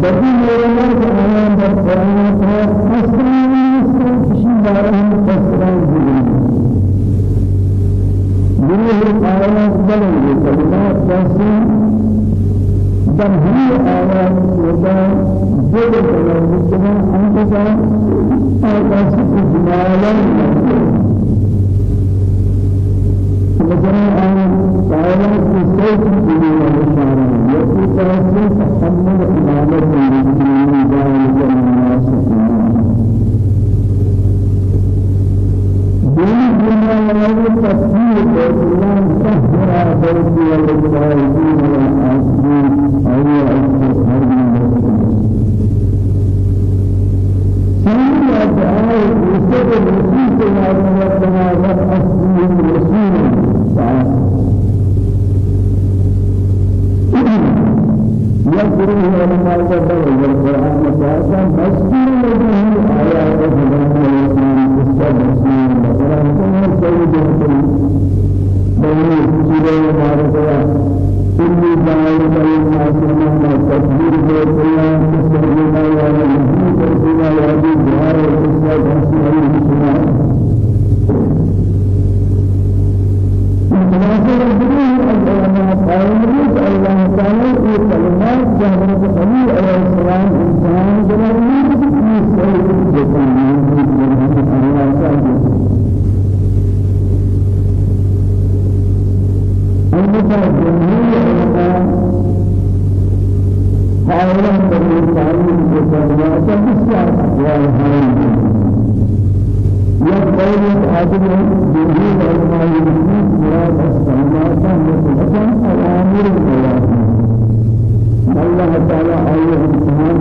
but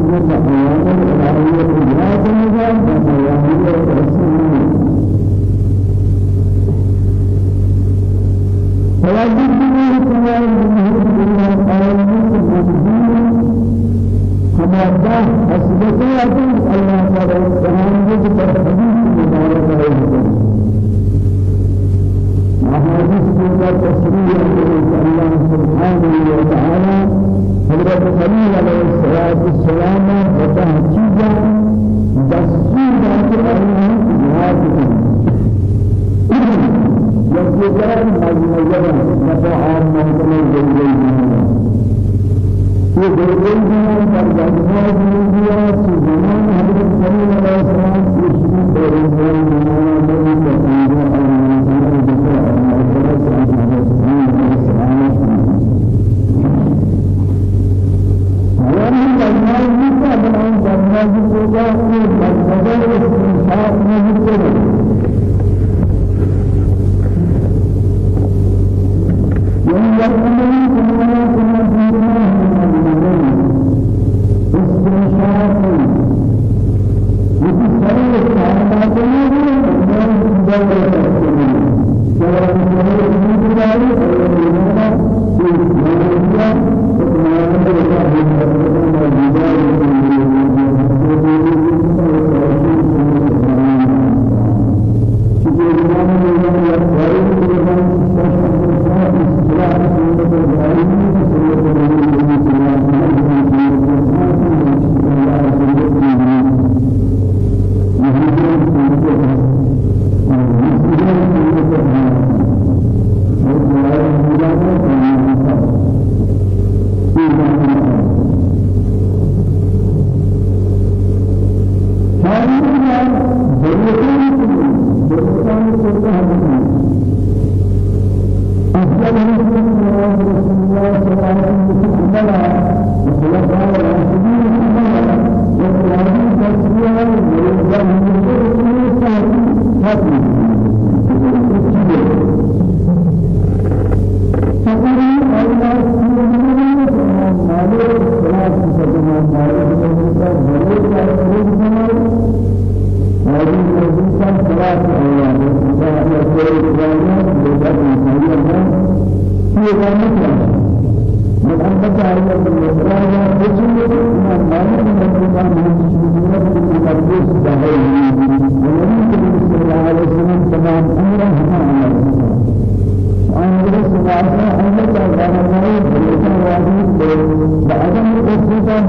حضرت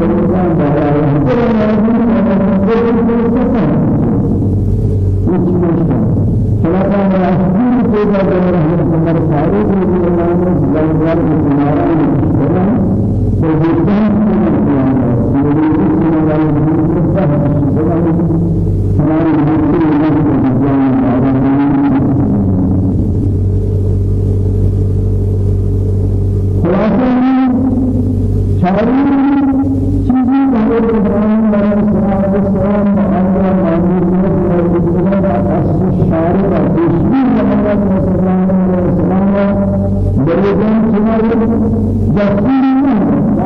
الإنسان بعد أن يكبر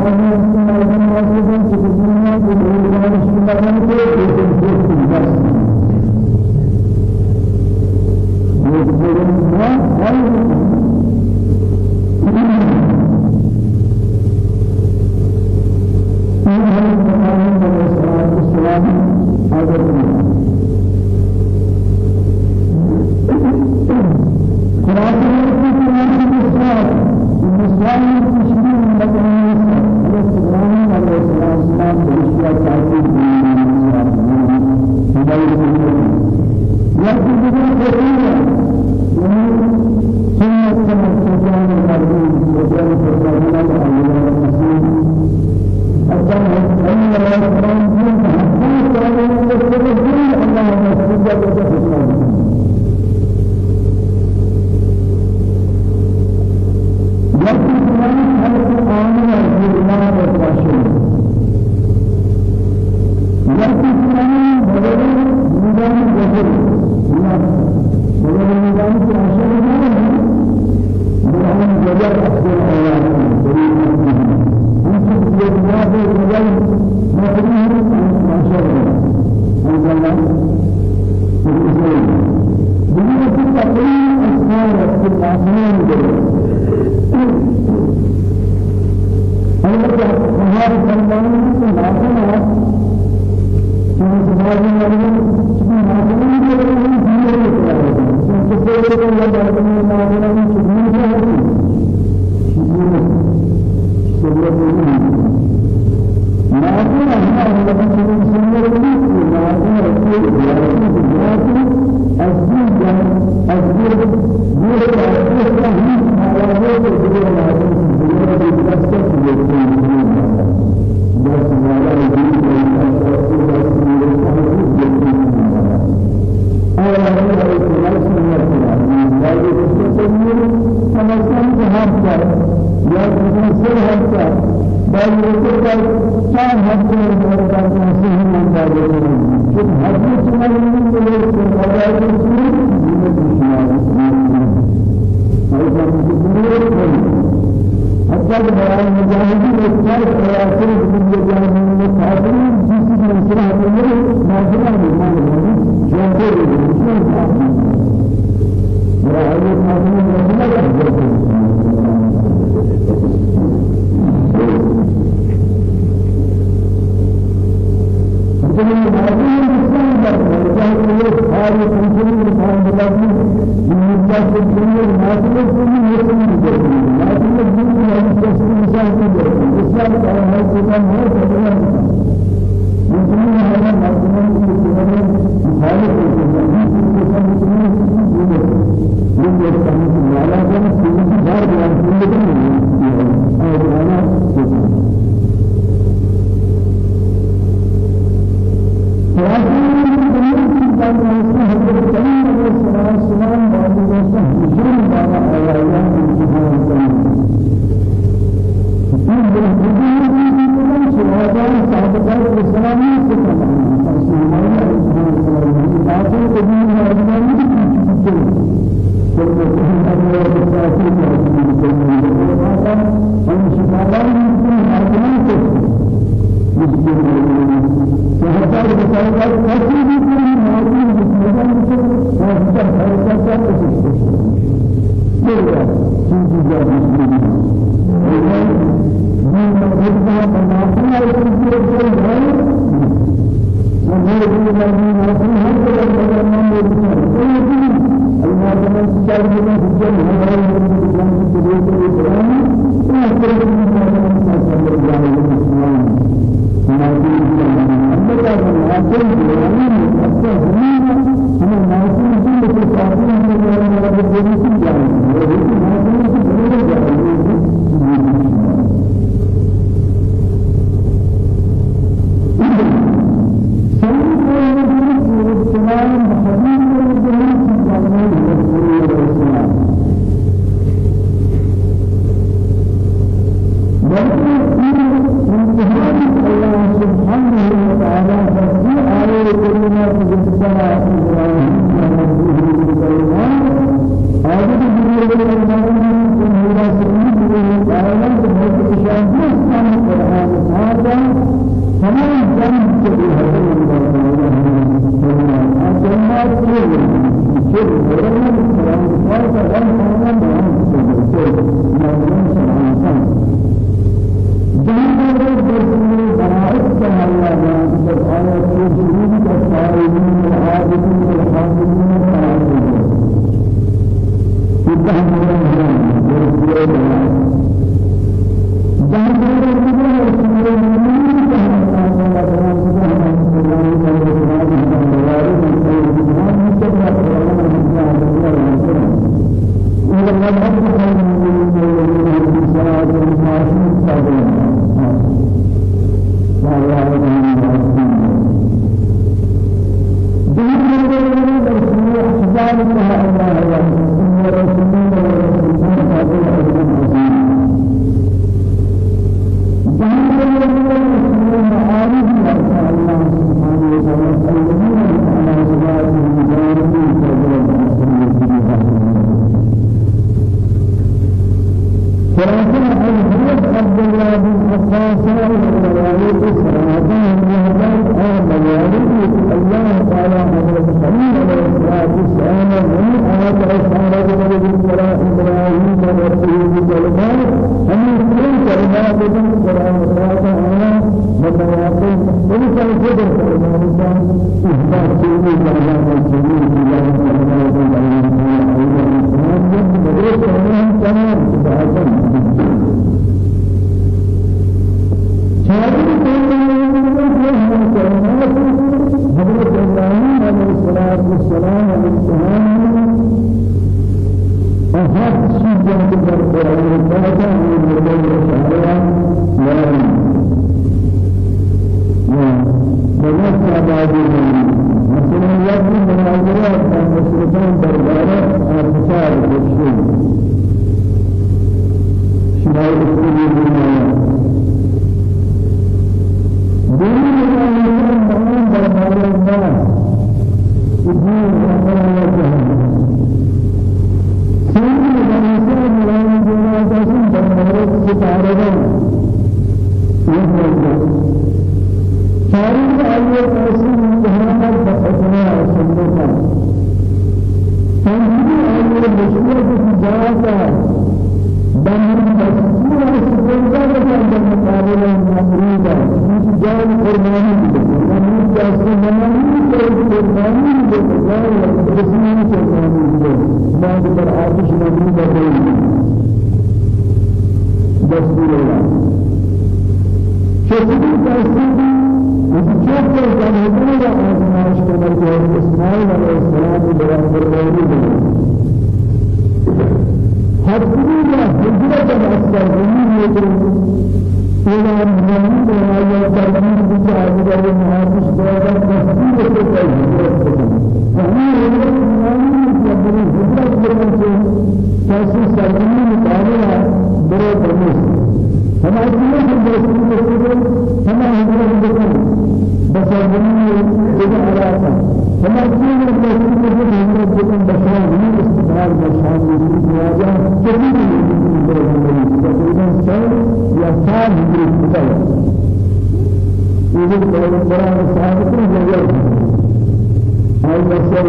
الله उत्साह मत करो मेरे पास सही ही मन चुप حاصل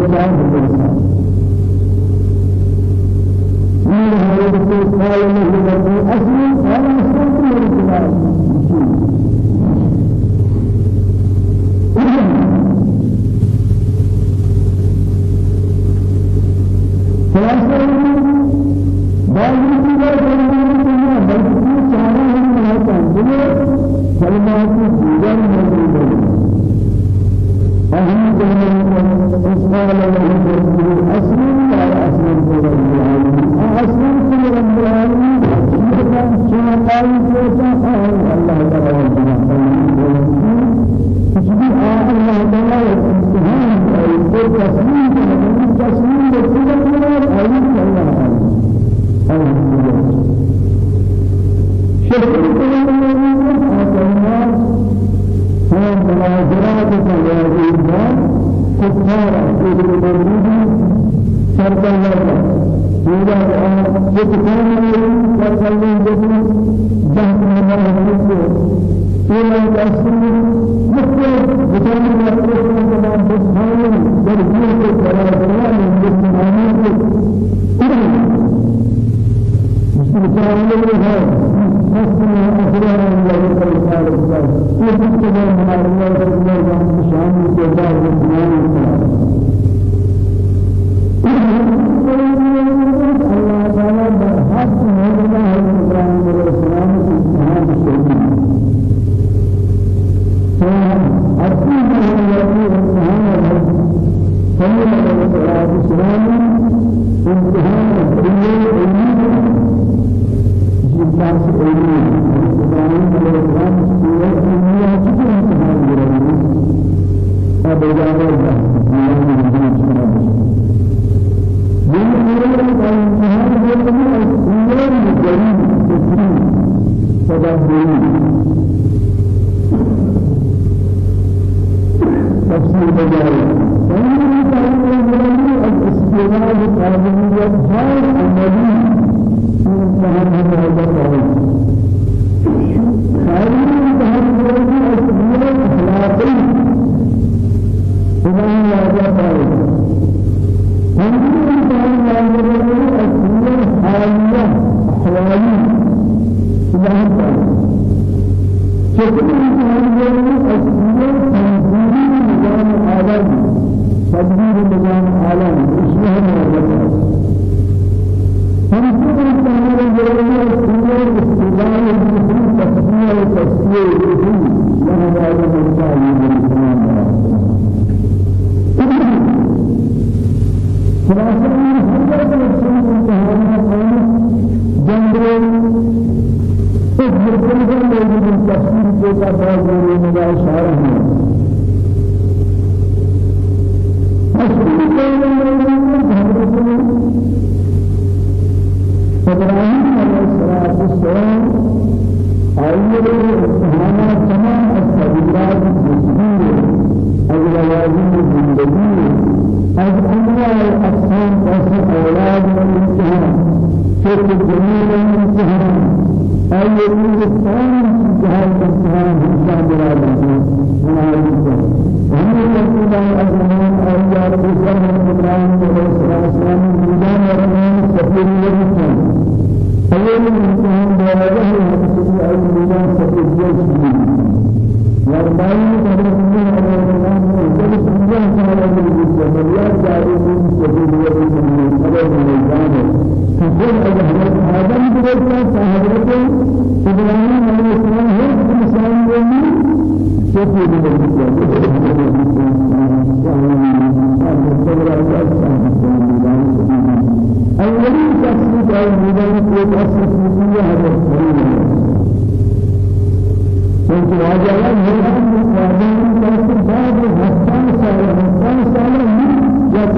الإسلام بالإسلام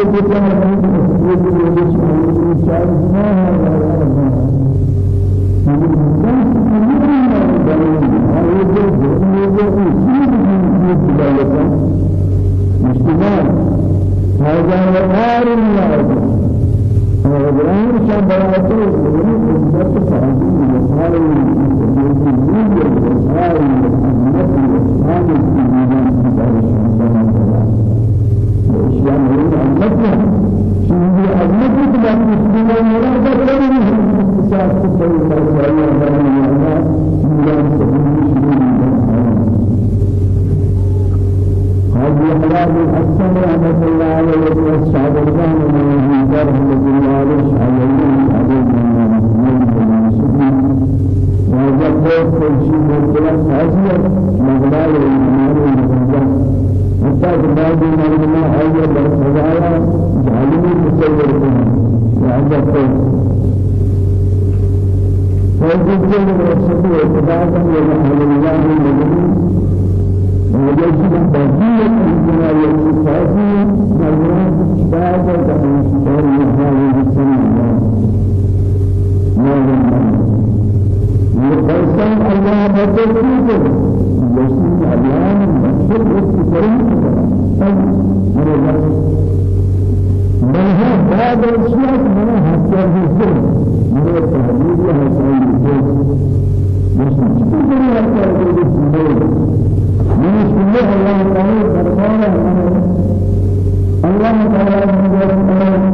بكتاب المسجد الذي يشمل شعب ما هذا وقار الله وإبراهيم شان براءته وإبراهيم إنسان فعزيز وقار الله وقار الله وقار الله الإسلام من أمتنا شيء أمتنا كمان مسلمين ولا بدرين ساس سوي سوي من الله من سبيل هذه حلال الحسن رحمة الله عليه والصحابة من الهجر رحمة الله عليه شعبين عزيز من المسلمين والمسلمين وهذا قول كل شيء من ثلاث عزيز مغلال الإيمان والمسلمين حتى بعد ما هي بالسجايا جالي تصور وعندك فوجدت من الشكوى اتباعا لأهل الله المدني ووجدت من تذكير الجمال والإنساسي مرات بعد دخول الشكوى من هذه السنة ما يمكن وقد الله بدل أيام مقصود بل هو بعد الأشياء من حتى الجزء من وهذا الجزء مش تقدر حتى الجزء من الله الله تعالى الله تعالى من الله هذه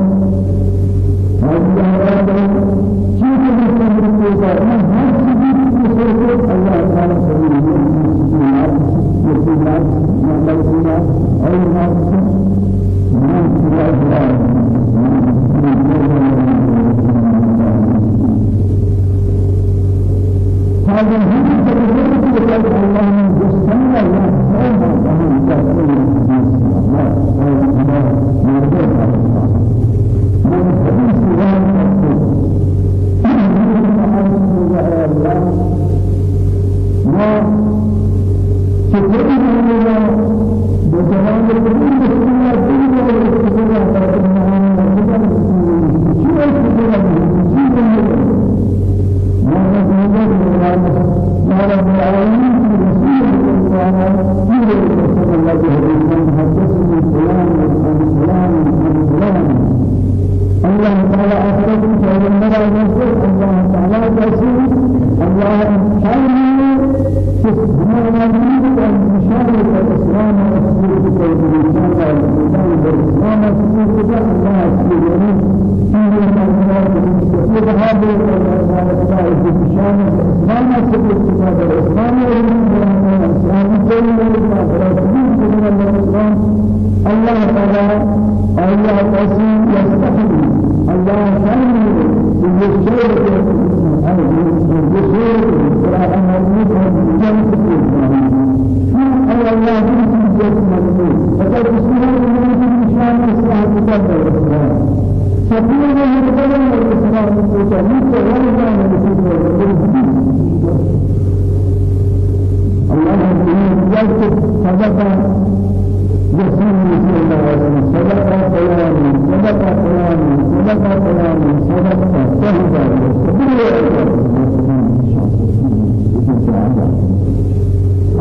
صدق كلامي صدق صحيح كلامي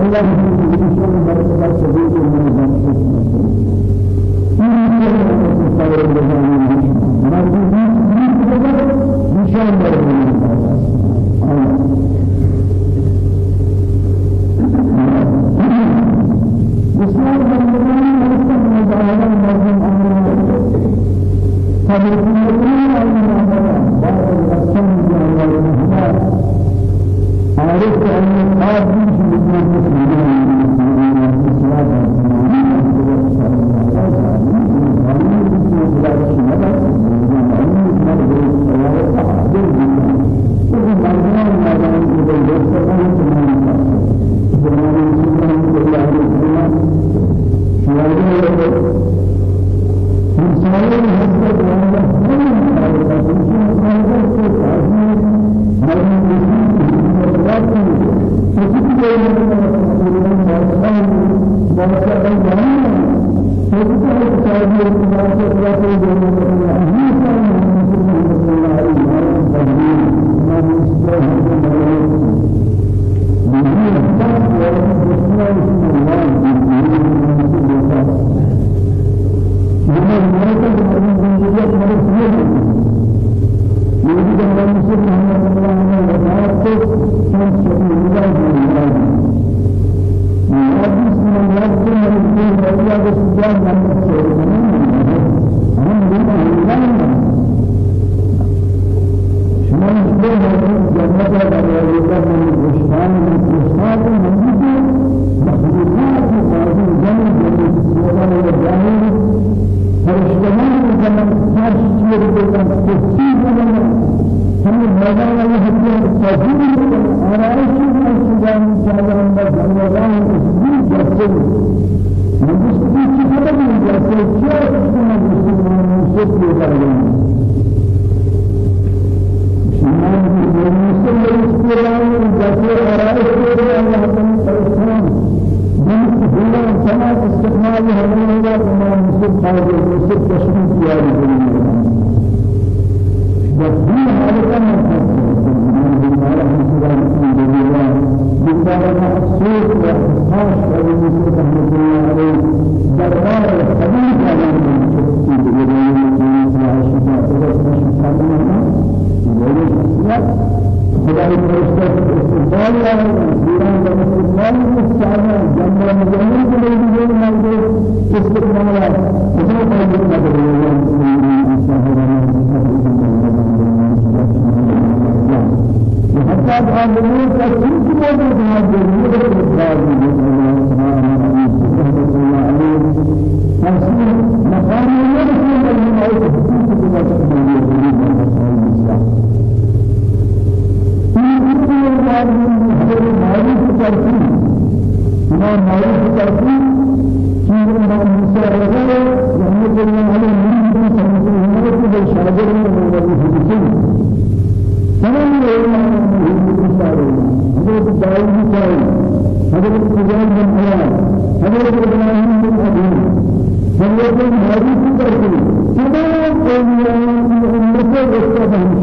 الله يجزيك شر بركة صديق من بركة بسم الله سمجھنے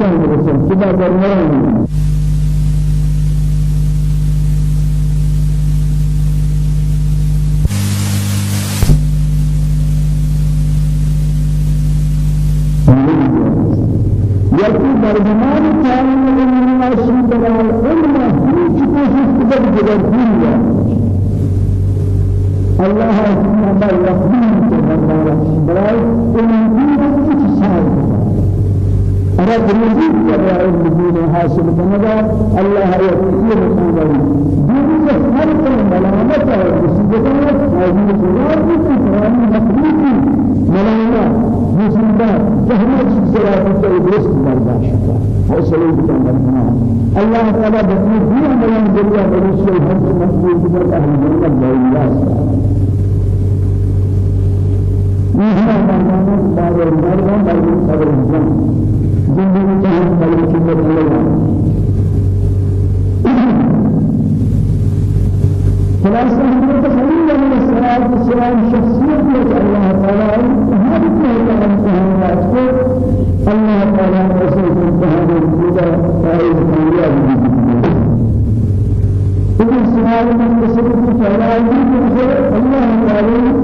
شان رسول كذا درمان یکی در زمان تعلیم علم ناشی برای علم هیچ کوشش کدر جگر دنیا الله سبحانه رحمان کے دربار برای علم أنا بريد كبار المدين حاصل بنجا الله يكفي رسوله دين فرق الملامة والمصيبة هذه الصلاة في كلام مخلوق ملامة مصيبة جهنم سرات الدرس برداشت حوصله بتمنى الله تعالى بطن دين ملام جريا برسول هم مخلوق بر أهل الجنة. لا يلاس إذا ما كان بار بار بار بار زندگی چاہیے بلکہ کی بدلے خلاصة حضرت خليل عليه الصلاة والسلام شخصية الله تعالى هذه كلها امتحانات الله تعالى رسول امتحان الهدى فائز الأولياء إذن سؤال من بسبب فلائل الله تعالى امتحان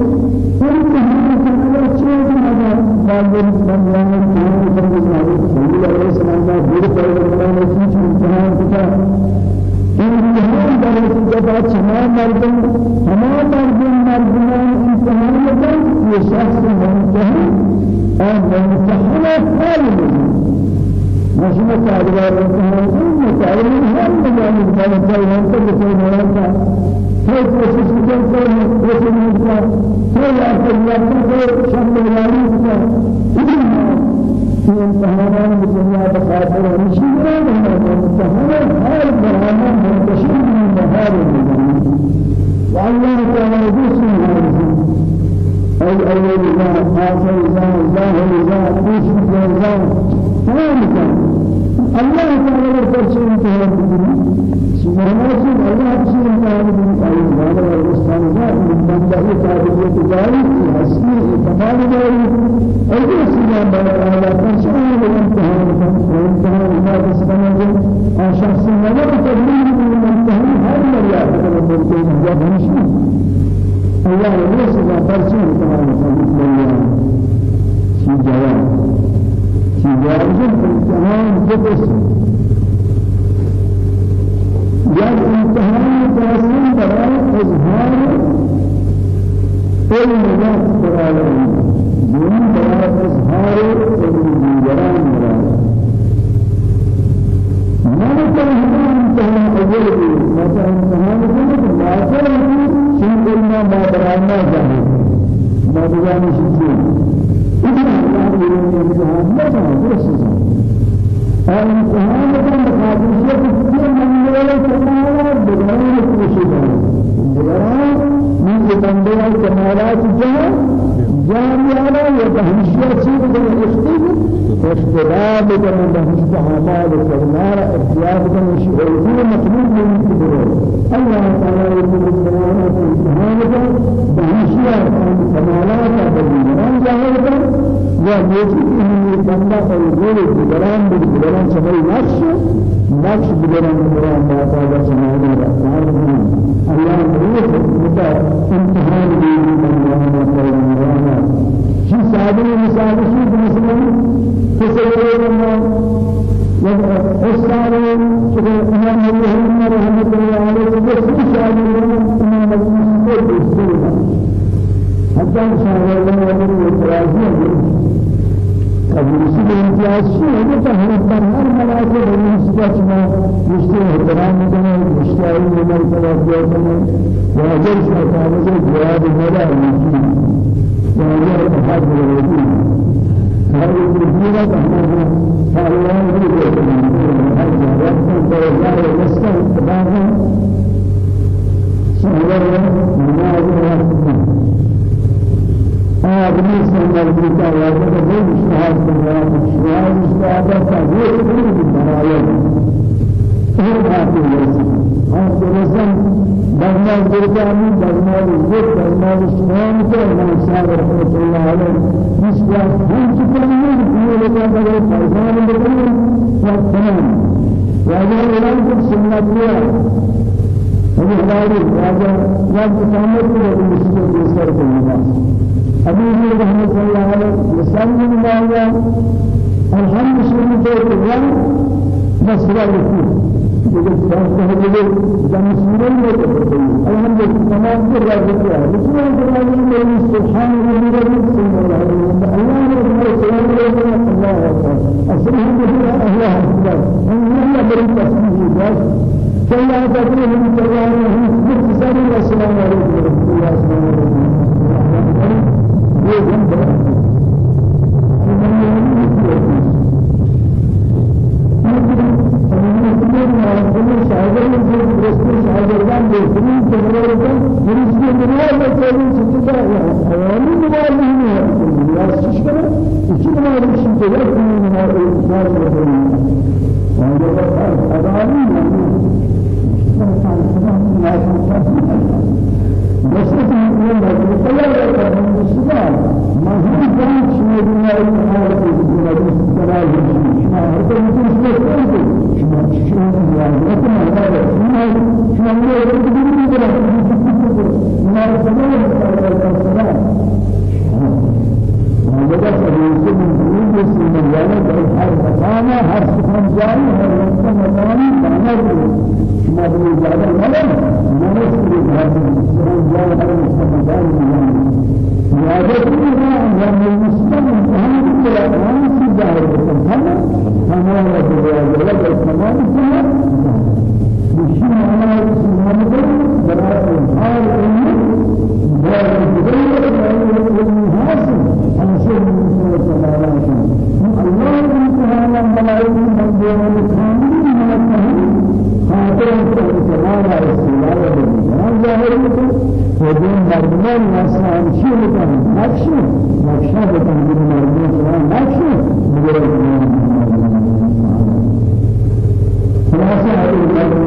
كل شيء هذا بعد من رسول الله صلى الله عليه وسلم بير پیغمبران کی امتحان کتا امتحان در جگہ چنا مردم تمام مردم مردمان امتحان کتا یہ شخص ممتحن اور ممتحن خالد مشنا کارگار امتحان متعلم ہر مجال میں پیغمبر کو نہ هاي کوشش کرتے ہیں رسول اللہ صلی اللہ علیہ وسلم کو شامل آخر إذا ظاهر إذا أيش إذا ذلك الله. تعالى يرسل امتحان الدنيا سبحانه الله بسم امتحان الدنيا هذا هو الاستعانة من بندائي تعبير تجاري حسني كمال جاري أي سيما بلا فشان الامتحان الامتحان ما تسمعه شخص ما تقبل من الامتحان هذا مريض هذا ممكن جاب مش الله يرسل فرسان تمام الله في جواب في جواب الامتحان جبس يا الامتحان تاسين براء إظهار علم ذات براء دون براء إظهار علم جرام براء ما كان امتحان أول ما كان امتحان أول ما شيء علم ما براء ما جاهل ما بجان شيء إذا الله يريد امتحان ما كان درس الامتحان كان مخاطب شيء ولا كمالات بغير كوشش بغير من بندية كمالات جاء جاري على وتهمشيا چیز بنا اختیار اختلاف بنا بهشت اعمال فرمار اختیار بنا شيء مطلوب من كبره الله تعالى يقول السلامة في امتحان بهشيا كمالات بالجنان ظاهر وموجود من بندا فيقول الجبران بالجبران سمي نقش نقش بجبران بالجبران ما تعالى سمعنا الله واجب شاید جواب ملا دغنا درجانی دغنا زید دغنا اسلام کو انسان رحمت اللہ علیہ اس کا ہم چکنے یہ لگا بڑے فائدہ ملے اور تمام واجب ہے سنت ہے ہمیں ہماری واجب واجب سامنے کو مسلم سر کو أبي رحمة الله عليه يسلم الله الحمد لله الله مسرع رسول جب سهل جمسورين وتفضلين الحمد لله تمام كل ذلك بسم الله الرحمن الرحيم سبحان الله بسم الله الرحمن الرحيم الله أكبر الله أكبر السلام عليكم الله أكبر الله بريء تسبيح الله كل هذا كله من الله مختصر السلام عليكم ورحمة الله وبركاته بهترین تجربه کن مریض کی دنیا میں کوئی چیز کا حوالی نماز نہیں ہے یا چیز کرے اسی نماز کی جگہ کی نماز انسان کو کرنا شاگرد اداری نہیں بس هو كان يعني ما سبيل من يعني مكان ما فيها أن المسلم هم كل أمام في ظاهر السلام تمام وجواب ولا تمام فيها مشي على السلام براء الحال الأمور براء الجبل براء الحاسم أنا شيء من سورة الله الله تعالى ملائكة من دون الكامل من الكامل خاطر استعمال استعمال بالجنان ظاهر ودين مردمان ناسان شيء كان نقش نقشة كان من مردمان نقش مجرد خلاصة هذه الكلمة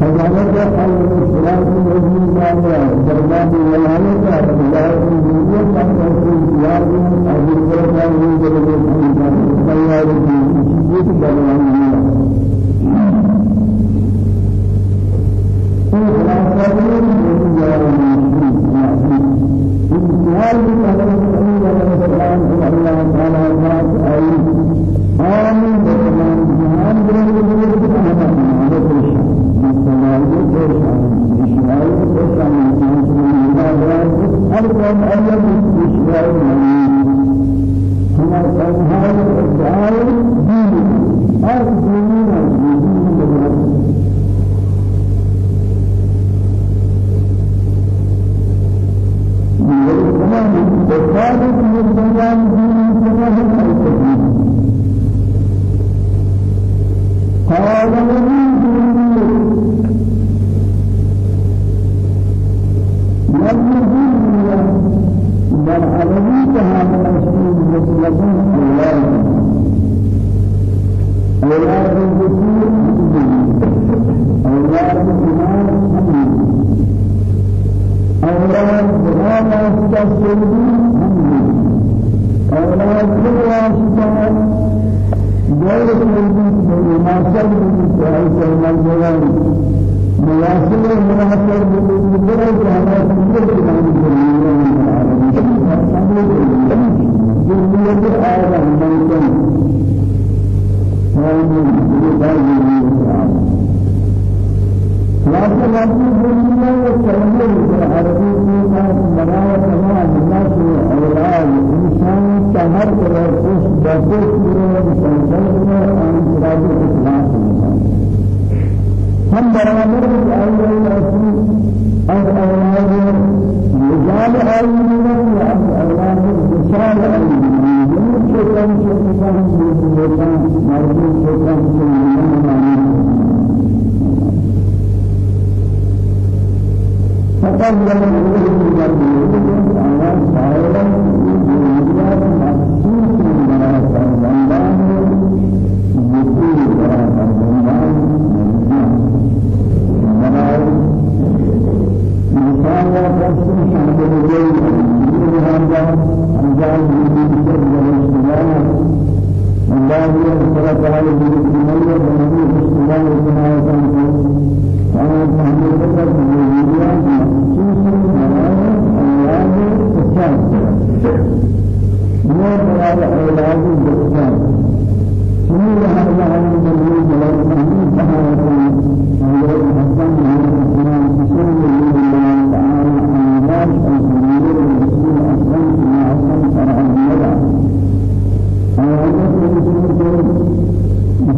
فجعلت عليه السلام الذي كان درجات الولادة فجعلت الدنيا تحت الزياد أبي بكر من درجة الإنسان فجعلت الشيء درجات Thank you. قال بل عليه فهذا المسلم مسلم الله أولاد الذكور أولاد الإمام أمين أولاد غامة التسليم أمين أولاد الواسطة غير الذي مناسب للسؤال والمجال مناسب مناسب للدرجة على كل هم برابر أولاد أو أولاد رجال أيمن الله رجال أيمن شكرًا شكرًا فقد لم يكن مرضي الله تعالى وهو قسم حمد الجيد من هذا أنجاز من الجيد والاستماع من بعد يذكر تعالى بالاستماع ومن الاستماع والسماع والسماع فأنا أتحمل فكرة من الجيدات خصوصا مرارة أولاد الإسلام من أولاد أولاد الإسلام سنين هذا عن المجيد والسماع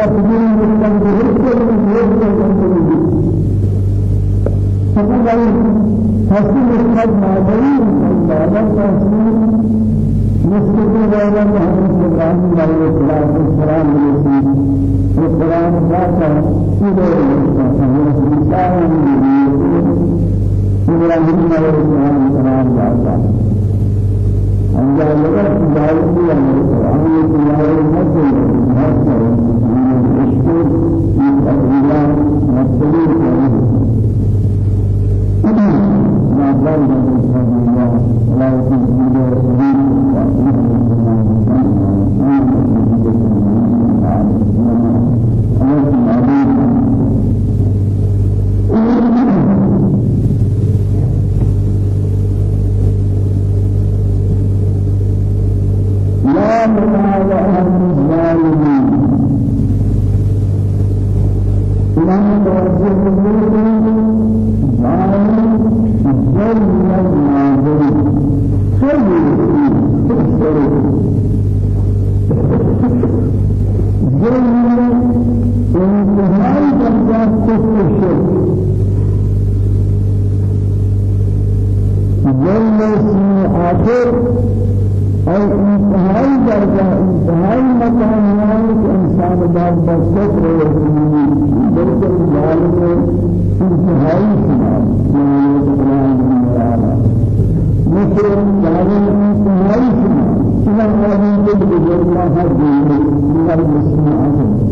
حضرت إنشاء تجين من الله فقال حسن الخد معدني الله تحسين مستقيم ولا محمد إبراهيم عليه الصلاة والسلام القرآن ذاته إلى الإنسان إبراهيم عليه السلام ذاته أن جعل ذلك ذلك القرآن المسجد هذا الشكر الأولياء والسبيل عليه ما ضل من سبيل الله ولا يكون سبيل سبيل لا تنال أهل الظالمين. انتهاء درجه انتهاء مكان هناك انسان بعد بس كفر بالکل معلوم ہے انتہائی مسلم جانے انتہائی سنا سنا آدمی کے بزرگ ہر دین میں مسلمان